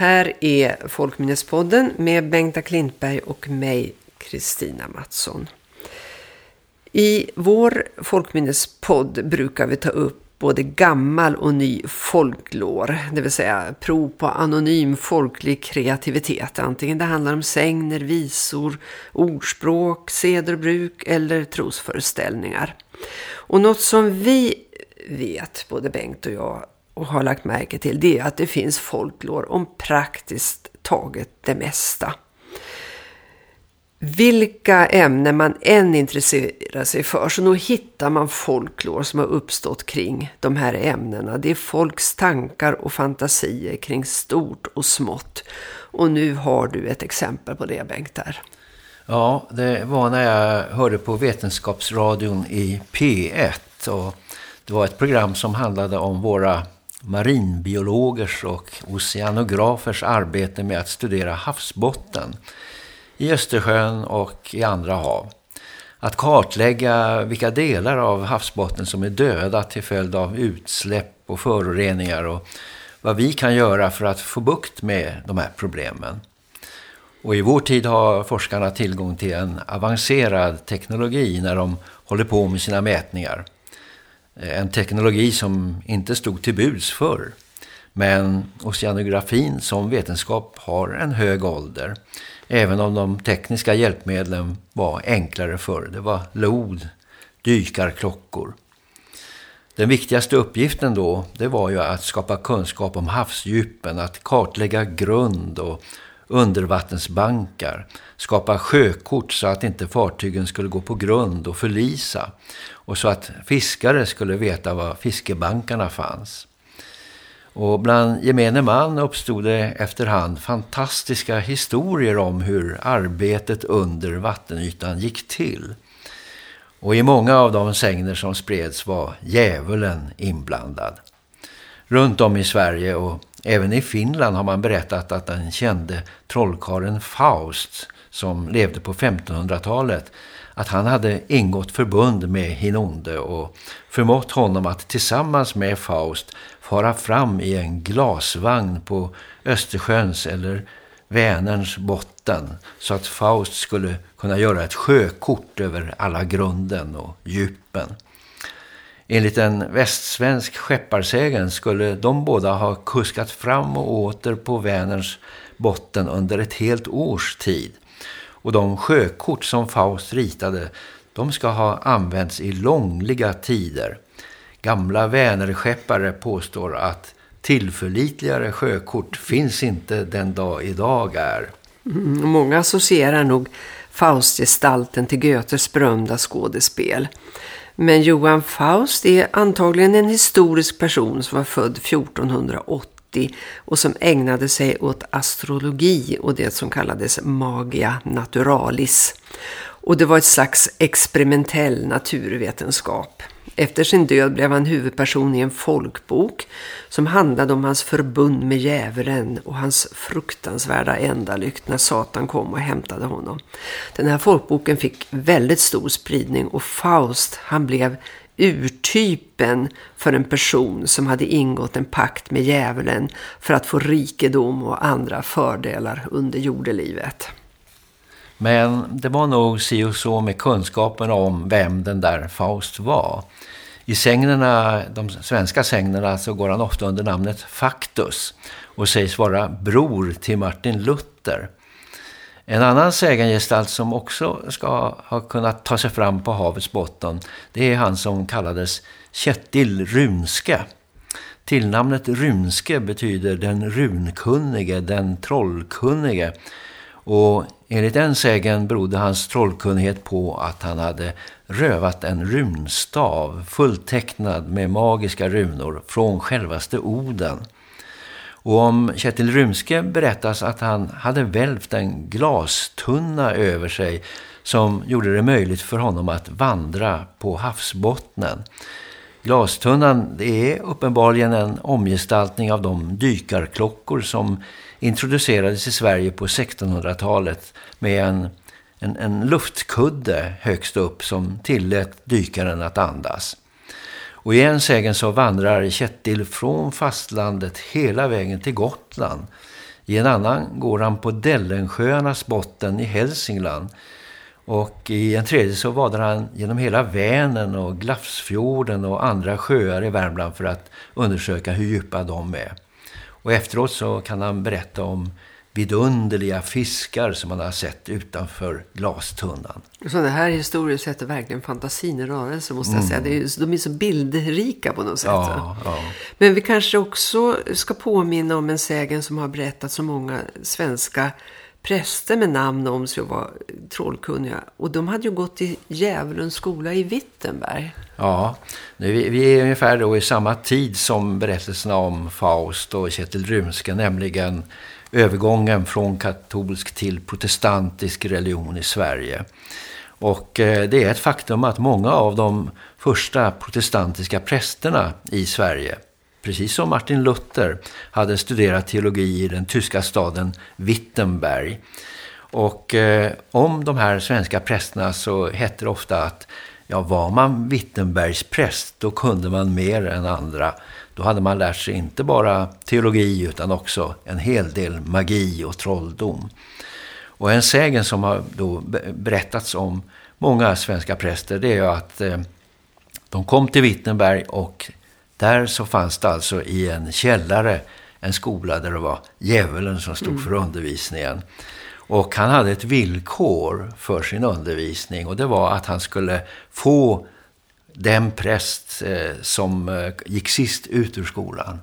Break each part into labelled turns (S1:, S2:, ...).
S1: Här är Folkminnespodden med Bengta Klintberg och mig, Kristina Mattsson. I vår Folkminnespodd brukar vi ta upp både gammal och ny folklor, det vill säga prov på anonym folklig kreativitet. Antingen det handlar om sängner, visor, ordspråk, sederbruk eller trosföreställningar. Och något som vi vet, både Bengt och jag, och har lagt märke till det är att det finns folklore om praktiskt taget det mesta. Vilka ämnen man än intresserar sig för så nog hittar man folklor som har uppstått kring de här ämnena. Det är folks tankar och fantasier kring stort och smått. Och nu har du ett exempel på det Bengt där.
S2: Ja, det var när jag hörde på Vetenskapsradion i P1 och det var ett program som handlade om våra marinbiologers och oceanografers arbete med att studera havsbotten i Östersjön och i andra hav. Att kartlägga vilka delar av havsbotten som är döda till följd av utsläpp och föroreningar och vad vi kan göra för att få bukt med de här problemen. Och i vår tid har forskarna tillgång till en avancerad teknologi när de håller på med sina mätningar. Eh, en teknologi som inte stod till buds förr. Men oceanografin som vetenskap har en hög ålder. Även om de tekniska hjälpmedlen var enklare förr. Det var lod, dykarklockor. Den viktigaste uppgiften då det var ju att skapa kunskap om havsdjupen, att kartlägga grund och undervattensbankar, skapa sjökort så att inte fartygen skulle gå på grund och förlisa och så att fiskare skulle veta var fiskebankarna fanns. Och bland gemene man uppstod det efterhand fantastiska historier om hur arbetet under vattenytan gick till. Och i många av de sängner som spreds var djävulen inblandad. Runt om i Sverige och även i Finland har man berättat att den kände trollkaren Faust som levde på 1500-talet att han hade ingått förbund med Hinonde och förmått honom att tillsammans med Faust fara fram i en glasvagn på Östersjöns eller Vänerns botten så att Faust skulle kunna göra ett sjökort över alla grunden och djupen. Enligt en västsvensk skepparsägen skulle de båda ha kuskat fram och åter på Vänerns botten under ett helt års tid. Och de sjökort som Faust ritade, de ska ha använts i långliga tider. Gamla Vänerskeppare påstår att tillförlitligare sjökort finns inte den dag idag är.
S1: Mm, många associerar nog Faustgestalten till Goethes berömda skådespel. Men Johan Faust är antagligen en historisk person som var född 1480 och som ägnade sig åt astrologi och det som kallades magia naturalis. Och det var ett slags experimentell naturvetenskap. Efter sin död blev han huvudperson i en folkbok som handlade om hans förbund med djävulen och hans fruktansvärda ändalykt när Satan kom och hämtade honom. Den här folkboken fick väldigt stor spridning och Faust han blev urtypen för en person som hade ingått en pakt med djävulen för att få rikedom och andra fördelar under jordelivet.
S2: Men det var nog si och så med kunskapen om vem den där Faust var. I sängnerna, de svenska sängnerna så går han ofta under namnet Factus och sägs vara bror till Martin Luther. En annan sägengestalt som också ska ha kunnat ta sig fram på havets botten det är han som kallades Kjettil Runske. Tillnamnet Runske betyder den runkunnige, den trollkunnige och enligt den sägen berodde hans trollkunnighet på att han hade rövat en runstav fulltecknad med magiska runor från självaste Oden. Och om Kjetil Rumske berättas att han hade välvt en glastunna över sig som gjorde det möjligt för honom att vandra på havsbottnen. Glastunnan är uppenbarligen en omgestaltning av de dykarklockor som introducerades i Sverige på 1600-talet med en, en, en luftkudde högst upp som tillät dykaren att andas. Och i en sägen så vandrar Kettil från fastlandet hela vägen till Gotland I en annan går han på Dellensjöarnas botten i Hälsingland. Och i en tredje så vadar han genom hela Vänern och Glafsfjorden och andra sjöar i Värmland för att undersöka hur djupa de är. Och efteråt så kan han berätta om vidunderliga fiskar som man har sett utanför glastunnan.
S1: Sådana här historier sätter verkligen fantasin i rörelse måste jag säga. Mm. De är så bildrika på något sätt. Ja, ja. Men vi kanske också ska påminna om en sägen som har berättat så många svenska präster med namn om sig och var trollkunniga. Och de hade ju gått i Djävulens skola i Wittenberg.
S2: Ja, vi, vi är ungefär då i samma tid som berättelserna om Faust och Kjetil Rymska, nämligen övergången från katolsk till protestantisk religion i Sverige. Och eh, det är ett faktum att många av de första protestantiska prästerna i Sverige, precis som Martin Luther, hade studerat teologi i den tyska staden Wittenberg. Och eh, om de här svenska prästerna så hette det ofta att ja, var man Wittenbergs präst då kunde man mer än andra då hade man lärt sig inte bara teologi utan också en hel del magi och trolldom. Och en sägen som har då berättats om många svenska präster det är att eh, de kom till Wittenberg och där så fanns det alltså i en källare en skola där det var djävulen som stod mm. för undervisningen. Och han hade ett villkor för sin undervisning och det var att han skulle få den präst eh, som eh, gick sist ut ur skolan.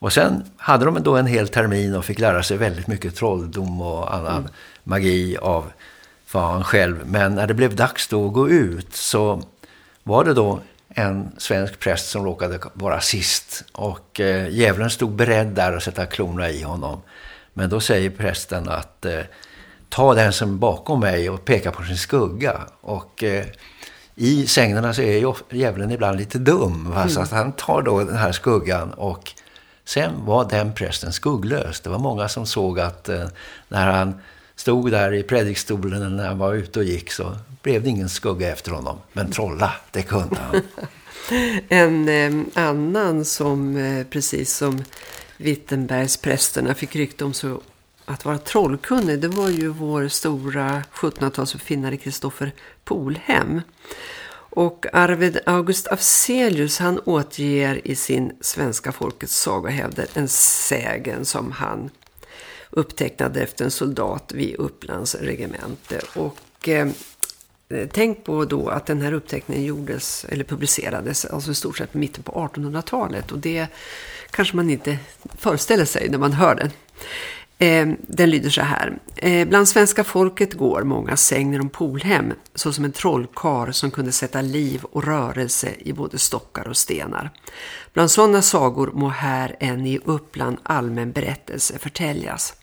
S2: Och sen hade de då en hel termin och fick lära sig väldigt mycket trolldom och annan mm. magi av fan själv. Men när det blev dags då att gå ut så var det då en svensk präst som råkade vara sist. Och eh, djävulen stod beredd där att sätta klorna i honom. Men då säger prästen att eh, ta den som bakom mig och peka på sin skugga. Och eh, i sängderna så är ju djävulen ibland lite dum. Va? Så att han tar då den här skuggan och sen var den prästen skugglös. Det var många som såg att eh, när han stod där i predikstolen när han var ute och gick så blev det ingen skugga efter honom. Men trolla, det kunde han.
S1: en eh, annan som eh, precis som Wittenbergs prästerna fick rykte om så att vara trollkunnig, det var ju vår stora 1700-talsuppfinnare Kristoffer Polhem. Och Arvid August Afzelius han återger i sin svenska folkets sagohävder en sägen som han Upptecknad efter en soldat vid Upplands regemente. Och eh, tänk på då att den här uppteckningen gjordes eller publicerades alltså i stort sett mitten på 1800-talet och det kanske man inte föreställer sig när man hör den. Eh, den lyder så här. Eh, bland svenska folket går många sägner om Polhem såsom en trollkar som kunde sätta liv och rörelse i både stockar och stenar. Bland sådana sagor må här en i Uppland allmän berättelse förtäljas.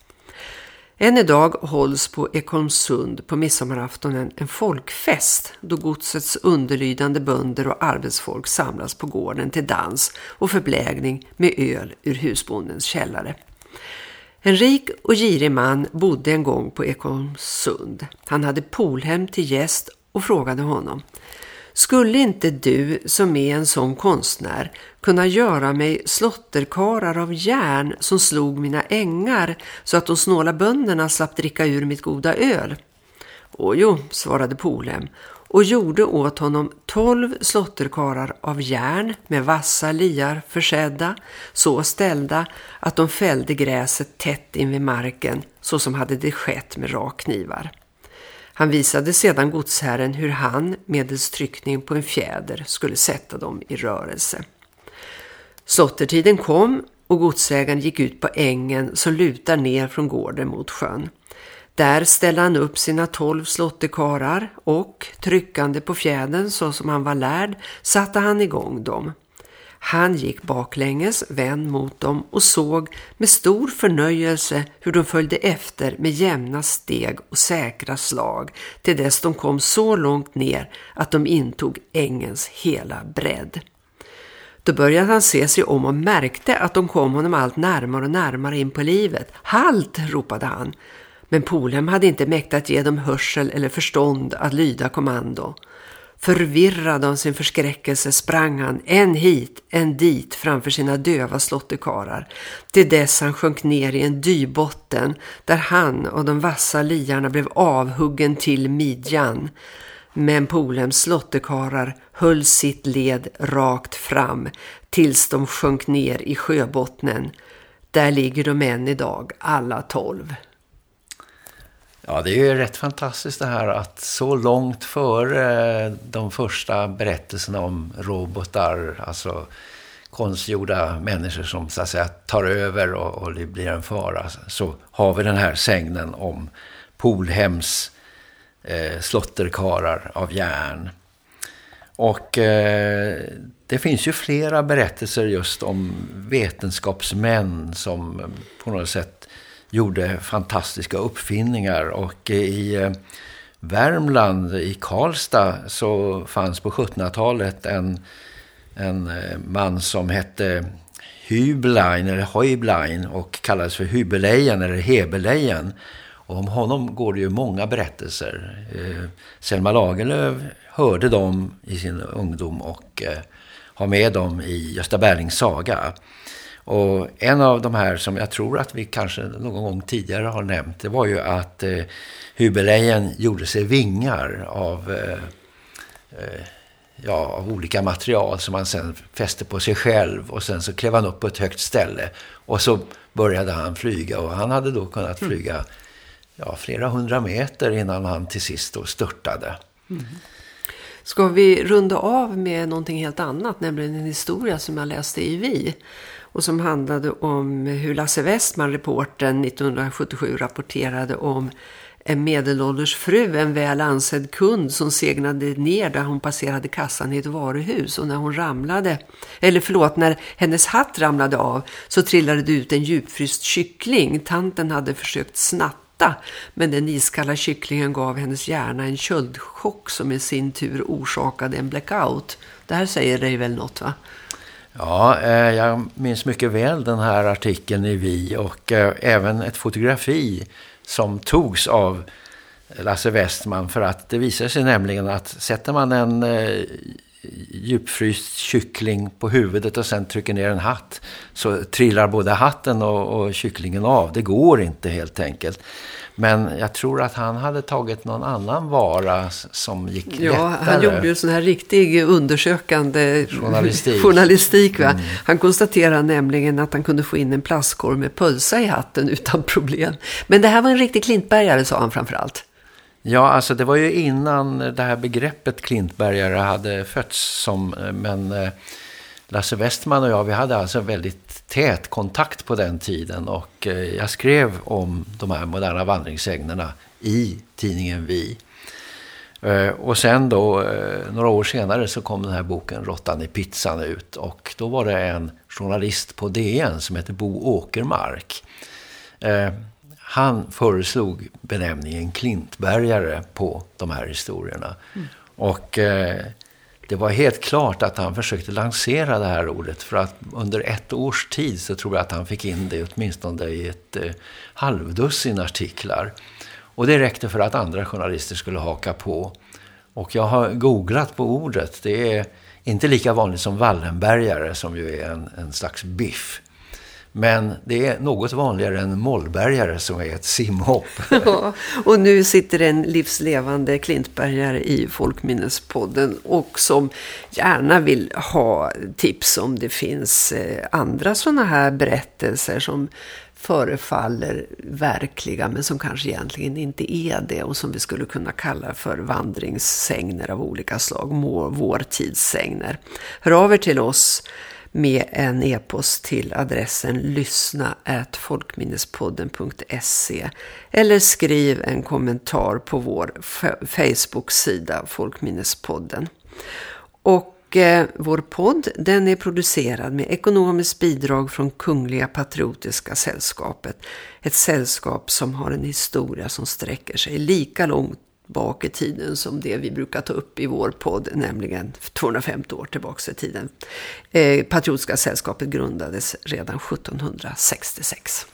S1: Än idag hålls på Ekholmsund på midsommaraftonen en folkfest då godsets underlydande bönder och arbetsfolk samlas på gården till dans och förblägning med öl ur husbondens källare. En rik och girig man bodde en gång på Ekholmsund. Han hade Polhem till gäst och frågade honom. Skulle inte du som är en sån konstnär kunna göra mig slotterkarar av järn som slog mina ängar så att de snåla bönderna slapp dricka ur mitt goda öl? Åjo, svarade Polhem och gjorde åt honom tolv slotterkarar av järn med vassa liar försedda, så ställda att de fällde gräset tätt in vid marken så som hade det skett med rakknivar. Han visade sedan godsherren hur han medelst tryckning på en fjäder skulle sätta dem i rörelse. Slottertiden kom och godsägaren gick ut på ängen som lutar ner från gården mot sjön. Där ställde han upp sina tolv slotterkarar och, tryckande på fjädern så som han var lärd, satte han igång dem. Han gick baklänges, vänd mot dem och såg med stor förnöjelse hur de följde efter med jämna steg och säkra slag till dess de kom så långt ner att de intog ängens hela bredd. Då började han se sig om och märkte att de kom honom allt närmare och närmare in på livet. Halt, ropade han. Men Polhem hade inte mäktat ge dem hörsel eller förstånd att lyda kommando. Förvirrad av sin förskräckelse sprang han en hit, en dit framför sina döva slottekarar. till dess han sjönk ner i en dybotten där han och de vassa liarna blev avhuggen till midjan. Men Polhems slottekarar höll sitt led rakt fram tills de sjönk ner i sjöbottnen. Där ligger de än idag, alla tolv.
S2: Ja, det är ju rätt fantastiskt det här att så långt före de första berättelserna om robotar, alltså konstgjorda människor som så att säga tar över och, och det blir en fara, så har vi den här sägnen om Polhems eh, slotterkarar av järn. Och eh, det finns ju flera berättelser just om vetenskapsmän som på något sätt gjorde fantastiska uppfinningar. Och i eh, Värmland, i Karlstad, så fanns på 1700-talet en, en eh, man som hette Hüblein eller Heublein och kallades för Hybelejen eller Hebelejen. Och om honom går det ju många berättelser. Eh, Selma Lagerlöf hörde dem i sin ungdom och har med dem i Gösta Berlings saga. Och en av de här som jag tror att vi kanske någon gång tidigare har nämnt, det var ju att eh, Hubelejen gjorde sig vingar av, eh, eh, ja, av olika material som man sen fäste på sig själv. Och sen så klev han upp på ett högt ställe och så började han flyga. Och han hade då kunnat mm. flyga ja, flera hundra meter innan han till sist då störtade. Mm.
S1: Ska vi runda av med någonting helt annat, nämligen en historia som jag läste i Vi och som handlade om hur Lasse Westman, reporten 1977, rapporterade om en medelålders fru, en väl ansedd kund som segnade ner där hon passerade kassan i ett varuhus och när hon ramlade, eller förlåt, när hennes hatt ramlade av så trillade det ut en djupfryst kyckling. Tanten hade försökt snatta men den iskalla kycklingen gav hennes hjärna en köldchock som i sin tur orsakade en blackout. Det här säger dig väl något va?
S2: Ja, eh, jag minns mycket väl den här artikeln i Vi och eh, även ett fotografi som togs av Lasse Westman för att det visar sig nämligen att sätter man en eh, djupfryst kyckling på huvudet och sen trycker ner en hatt så trillar både hatten och, och kycklingen av. Det går inte helt enkelt. Men jag tror att han hade tagit någon annan vara som gick ja, lättare.
S1: Han gjorde ju sån här riktig undersökande journalistik. journalistik va? Mm. Han konstaterade nämligen att han kunde få in en plastkorg med pölsa i hatten utan problem. Men det här var en riktig klintbergare sa han framförallt.
S2: Ja, alltså det var ju innan det här begreppet klintbergare hade fötts som, men eh, Lasse Westman och jag, vi hade alltså väldigt tät kontakt på den tiden och eh, jag skrev om de här moderna vandringsägnerna i tidningen Vi. Eh, och sen då, eh, några år senare så kom den här boken Råttan i pizzan ut och då var det en journalist på DN som heter Bo Åkermark. Han föreslog benämningen klintbergare på de här historierna. Mm. Och det var helt klart att han försökte lansera det här ordet för att under ett års tid så tror jag att han fick in det åtminstone i ett eh, halvdussin artiklar. Och det räckte för att andra journalister skulle haka på. Och jag har googlat på ordet. Det är inte lika vanligt som Wallenbergare som ju är en, en slags biff. Men det är något vanligare än mollbergare som är ett simhopp.
S1: Ja, och nu sitter en livslevande klintbergare i Folkminnespodden och som gärna vill ha tips om det finns eh, andra sådana här berättelser som förefaller verkliga men som kanske egentligen inte är det och som vi skulle kunna kalla för vandringssägner av olika slag, vår tidssängner. Hör av er till oss med en e-post till adressen lyssna folkminnespodden.se eller skriv en kommentar på vår Facebook-sida Folkminnespodden. Och eh, vår podd den är producerad med ekonomiskt bidrag från Kungliga Patriotiska Sällskapet. Ett sällskap som har en historia som sträcker sig lika långt bak i tiden som det vi brukar ta upp i vår podd, nämligen 250 år tillbaka i tiden. Eh, Patriotiska sällskapet grundades redan 1766.